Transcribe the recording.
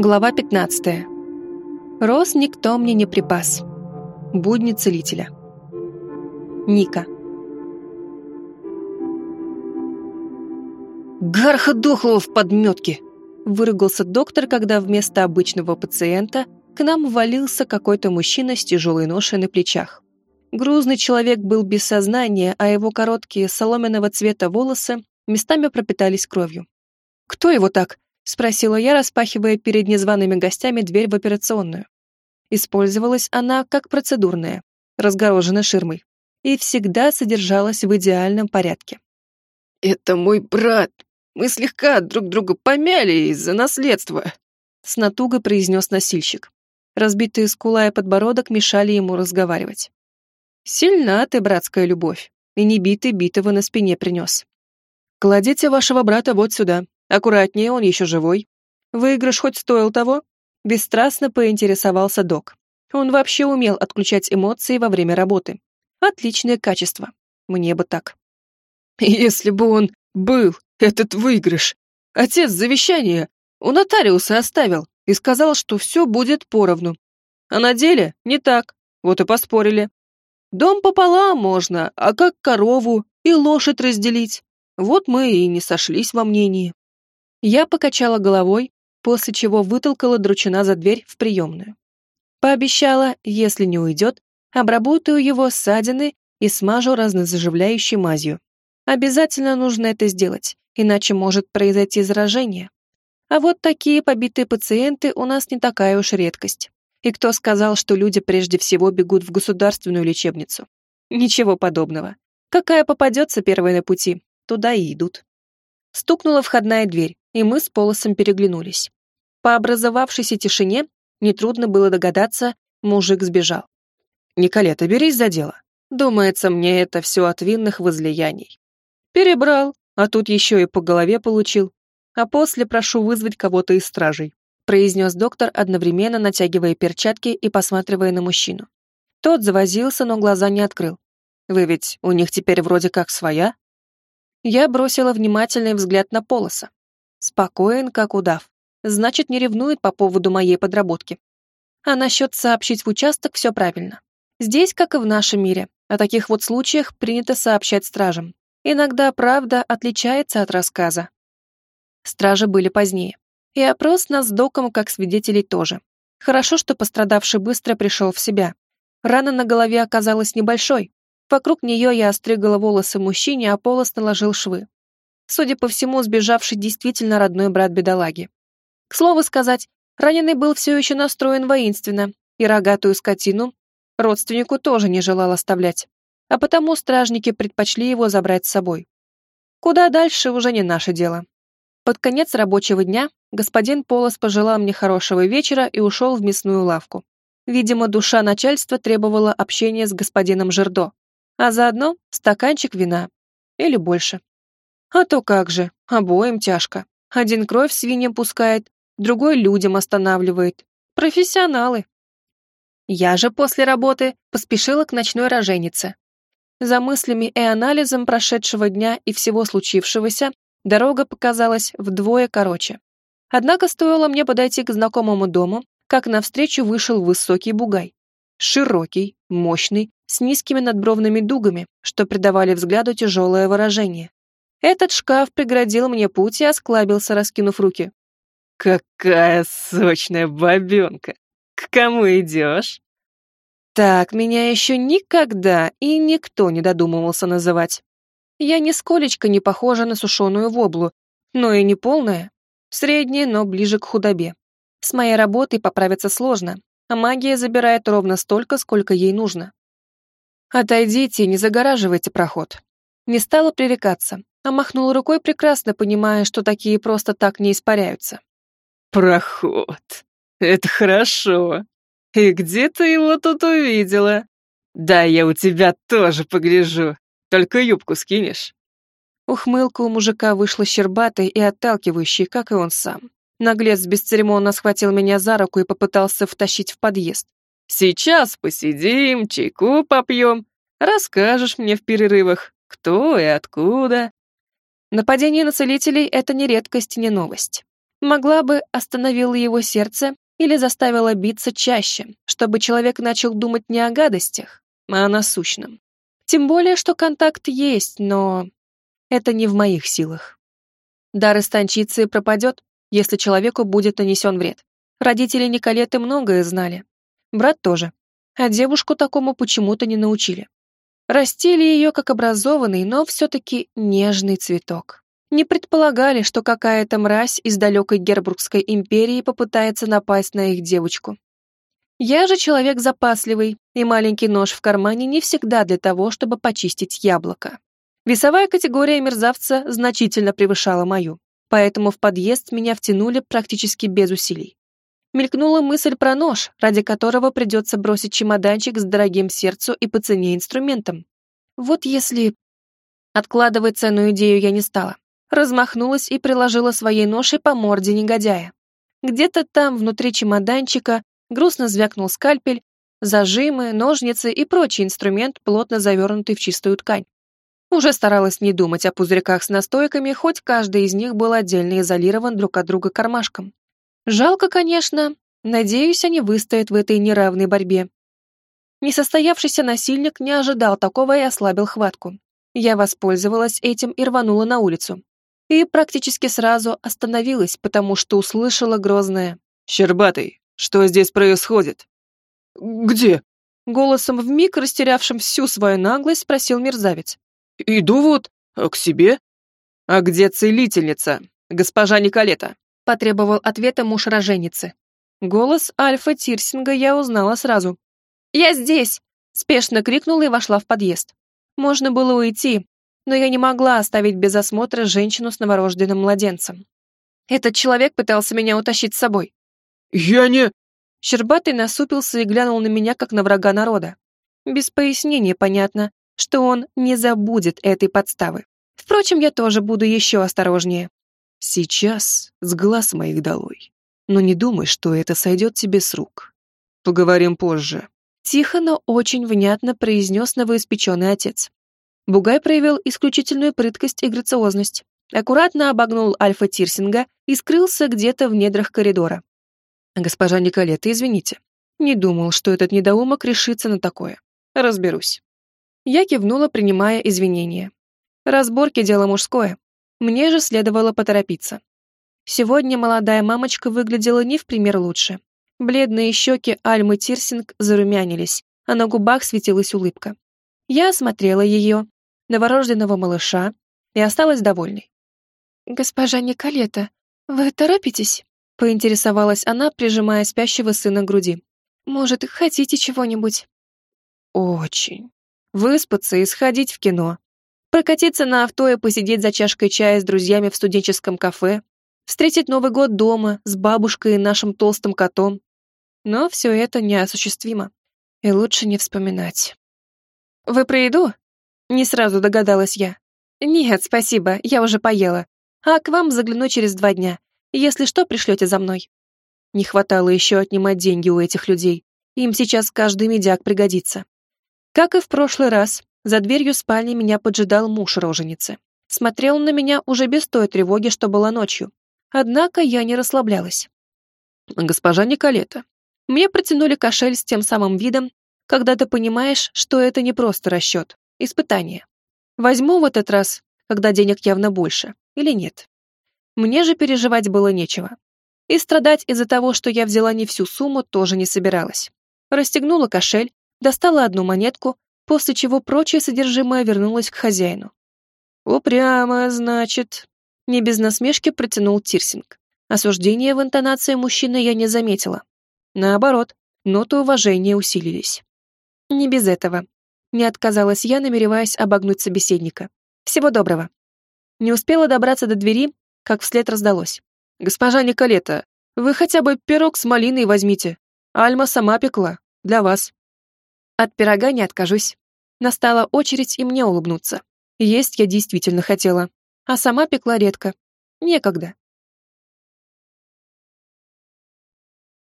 Глава 15. Рос никто мне не припас. Будни целителя. Ника. «Гарха дохлого в подметке!» Выругался доктор, когда вместо обычного пациента к нам ввалился какой-то мужчина с тяжелой ношей на плечах. Грузный человек был без сознания, а его короткие соломенного цвета волосы местами пропитались кровью. «Кто его так?» — спросила я, распахивая перед незваными гостями дверь в операционную. Использовалась она как процедурная, разгорожена ширмой, и всегда содержалась в идеальном порядке. «Это мой брат. Мы слегка друг друга помяли из-за наследства», — с натугой произнес носильщик. Разбитые скула и подбородок мешали ему разговаривать. «Сильна ты, братская любовь, и не битый битого на спине принес. Кладите вашего брата вот сюда, Аккуратнее, он еще живой. Выигрыш хоть стоил того? Бесстрастно поинтересовался док. Он вообще умел отключать эмоции во время работы. Отличное качество. Мне бы так. Если бы он был, этот выигрыш. Отец завещание у нотариуса оставил и сказал, что все будет поровну. А на деле не так. Вот и поспорили. Дом пополам можно, а как корову и лошадь разделить? Вот мы и не сошлись во мнении. Я покачала головой, после чего вытолкала дручина за дверь в приемную. Пообещала, если не уйдет, обработаю его ссадины и смажу разнозаживляющей мазью. Обязательно нужно это сделать, иначе может произойти заражение. А вот такие побитые пациенты у нас не такая уж редкость. И кто сказал, что люди прежде всего бегут в государственную лечебницу? Ничего подобного. Какая попадется первой на пути, туда и идут. Стукнула входная дверь и мы с Полосом переглянулись. По образовавшейся тишине нетрудно было догадаться, мужик сбежал. «Николета, берись за дело. Думается, мне это все от винных возлияний. Перебрал, а тут еще и по голове получил. А после прошу вызвать кого-то из стражей», произнес доктор, одновременно натягивая перчатки и посматривая на мужчину. Тот завозился, но глаза не открыл. «Вы ведь у них теперь вроде как своя?» Я бросила внимательный взгляд на Полоса. Спокоен, как удав. Значит, не ревнует по поводу моей подработки. А насчет сообщить в участок все правильно. Здесь, как и в нашем мире, о таких вот случаях принято сообщать стражам. Иногда правда отличается от рассказа. Стражи были позднее. И опрос нас с доком как свидетелей тоже. Хорошо, что пострадавший быстро пришел в себя. Рана на голове оказалась небольшой. Вокруг нее я остригала волосы мужчине, а полос наложил швы. Судя по всему, сбежавший действительно родной брат бедолаги. К слову сказать, раненый был все еще настроен воинственно, и рогатую скотину родственнику тоже не желал оставлять, а потому стражники предпочли его забрать с собой. Куда дальше уже не наше дело. Под конец рабочего дня господин Полос пожелал мне хорошего вечера и ушел в мясную лавку. Видимо, душа начальства требовала общения с господином Жердо, а заодно стаканчик вина или больше. А то как же, обоим тяжко. Один кровь свиньям пускает, другой людям останавливает. Профессионалы. Я же после работы поспешила к ночной роженице. За мыслями и анализом прошедшего дня и всего случившегося дорога показалась вдвое короче. Однако стоило мне подойти к знакомому дому, как навстречу вышел высокий бугай. Широкий, мощный, с низкими надбровными дугами, что придавали взгляду тяжелое выражение. Этот шкаф преградил мне путь и осклабился, раскинув руки. «Какая сочная бабенка! К кому идешь?» Так меня еще никогда и никто не додумывался называть. Я нисколечко не похожа на сушеную воблу, но и не полная. Средняя, но ближе к худобе. С моей работой поправиться сложно, а магия забирает ровно столько, сколько ей нужно. Отойдите, не загораживайте проход. Не стала пререкаться, а махнул рукой, прекрасно понимая, что такие просто так не испаряются. «Проход. Это хорошо. И где ты его тут увидела? Да, я у тебя тоже погляжу. Только юбку скинешь». Ухмылка у мужика вышла щербатой и отталкивающей, как и он сам. Наглец бесцеремонно схватил меня за руку и попытался втащить в подъезд. «Сейчас посидим, чайку попьем. Расскажешь мне в перерывах, кто и откуда. Нападение на целителей — это не редкость, не новость. Могла бы остановила его сердце или заставила биться чаще, чтобы человек начал думать не о гадостях, а о насущном. Тем более, что контакт есть, но это не в моих силах. Дар истончится и пропадет, если человеку будет нанесен вред. Родители Николеты многое знали. Брат тоже. А девушку такому почему-то не научили. Растили ее как образованный, но все-таки нежный цветок. Не предполагали, что какая-то мразь из далекой Гербургской империи попытается напасть на их девочку. Я же человек запасливый, и маленький нож в кармане не всегда для того, чтобы почистить яблоко. Весовая категория мерзавца значительно превышала мою, поэтому в подъезд меня втянули практически без усилий. Мелькнула мысль про нож, ради которого придется бросить чемоданчик с дорогим сердцу и по цене инструментом. Вот если... Откладывать ценную идею я не стала. Размахнулась и приложила своей ношей по морде негодяя. Где-то там, внутри чемоданчика, грустно звякнул скальпель, зажимы, ножницы и прочий инструмент, плотно завернутый в чистую ткань. Уже старалась не думать о пузырьках с настойками, хоть каждый из них был отдельно изолирован друг от друга кармашком. Жалко, конечно. Надеюсь, они выстоят в этой неравной борьбе. Несостоявшийся насильник не ожидал такого и ослабил хватку. Я воспользовалась этим и рванула на улицу. И практически сразу остановилась, потому что услышала грозное «Щербатый, что здесь происходит?» «Где?» Голосом вмиг растерявшим всю свою наглость спросил мерзавец. «Иду вот к себе». «А где целительница, госпожа Николета?» Потребовал ответа муж роженицы. Голос Альфа Тирсинга я узнала сразу. «Я здесь!» — спешно крикнула и вошла в подъезд. Можно было уйти, но я не могла оставить без осмотра женщину с новорожденным младенцем. Этот человек пытался меня утащить с собой. «Я не...» Щербатый насупился и глянул на меня, как на врага народа. Без пояснения понятно, что он не забудет этой подставы. Впрочем, я тоже буду еще осторожнее. Сейчас с глаз моих долой. Но не думай, что это сойдет тебе с рук. Поговорим позже. Тихо, но очень внятно произнес новоиспеченный отец. Бугай проявил исключительную прыткость и грациозность. Аккуратно обогнул Альфа Тирсинга и скрылся где-то в недрах коридора. «Госпожа Николета, извините. Не думал, что этот недоумок решится на такое. Разберусь». Я кивнула, принимая извинения. Разборки — дело мужское. Мне же следовало поторопиться. Сегодня молодая мамочка выглядела не в пример лучше. Бледные щеки Альмы Тирсинг зарумянились, а на губах светилась улыбка. Я осмотрела ее, новорожденного малыша, и осталась довольной. «Госпожа Николета, вы торопитесь?» — поинтересовалась она, прижимая спящего сына к груди. «Может, хотите чего-нибудь?» «Очень. Выспаться и сходить в кино. Прокатиться на авто и посидеть за чашкой чая с друзьями в студенческом кафе, встретить Новый год дома с бабушкой и нашим толстым котом. Но все это неосуществимо, и лучше не вспоминать. «Вы про еду?» Не сразу догадалась я. «Нет, спасибо, я уже поела. А к вам загляну через два дня. Если что, пришлете за мной». Не хватало еще отнимать деньги у этих людей. Им сейчас каждый медяк пригодится. Как и в прошлый раз, за дверью спальни меня поджидал муж роженицы. Смотрел на меня уже без той тревоги, что была ночью. Однако я не расслаблялась. «Госпожа Николета». Мне протянули кошель с тем самым видом, когда ты понимаешь, что это не просто расчет, испытание. Возьму в этот раз, когда денег явно больше, или нет. Мне же переживать было нечего. И страдать из-за того, что я взяла не всю сумму, тоже не собиралась. Расстегнула кошель, достала одну монетку после чего прочее содержимое вернулось к хозяину. «Упрямо, значит», — не без насмешки протянул Тирсинг. Осуждения в интонации мужчины я не заметила. Наоборот, ноты уважения усилились. «Не без этого», — не отказалась я, намереваясь обогнуть собеседника. «Всего доброго». Не успела добраться до двери, как вслед раздалось. «Госпожа Николета, вы хотя бы пирог с малиной возьмите. Альма сама пекла. Для вас». От пирога не откажусь. Настала очередь и мне улыбнуться. Есть я действительно хотела, а сама пекла редко. Некогда.